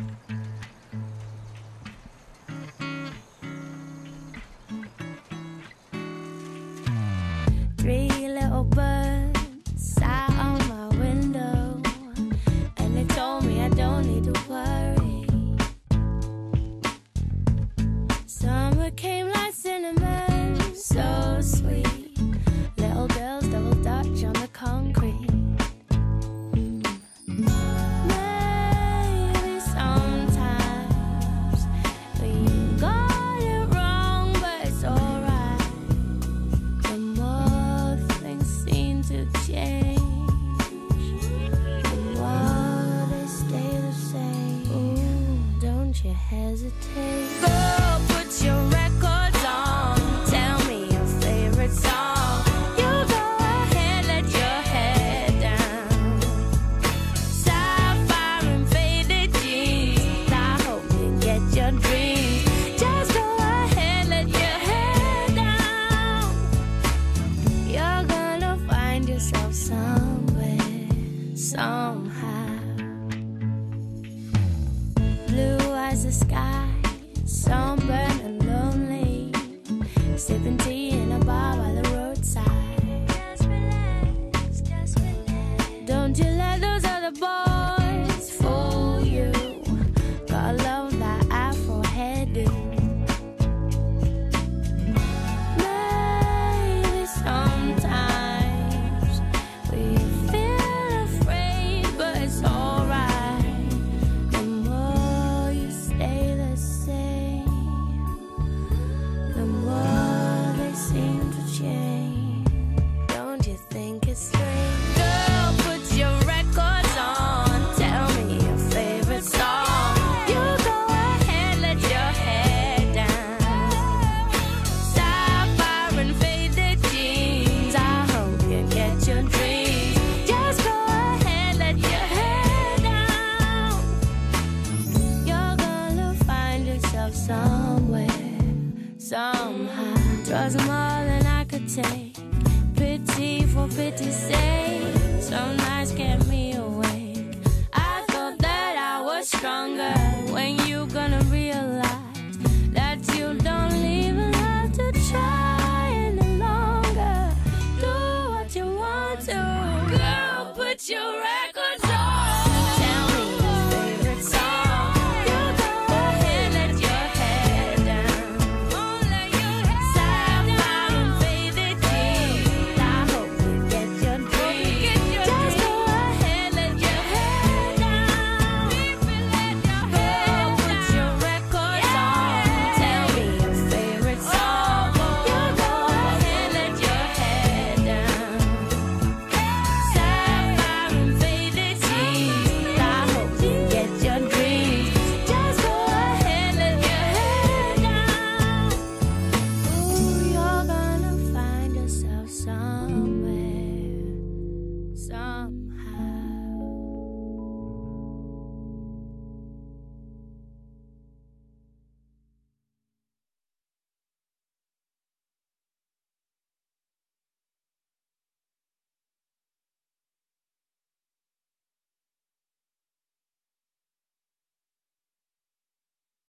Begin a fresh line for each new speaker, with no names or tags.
Mm-hmm. You hesitate. Go put your records the sky, sunburned and lonely. Sipping tea in a bar by the roadside. Just relax, just relax. Don't you let those other boys Cause more than I could take. Pity for pity's sake. Some nights kept me awake. I thought that I was stronger. When you gonna realize that you don't even have to try any longer? Do what you want to. Girl, put your records.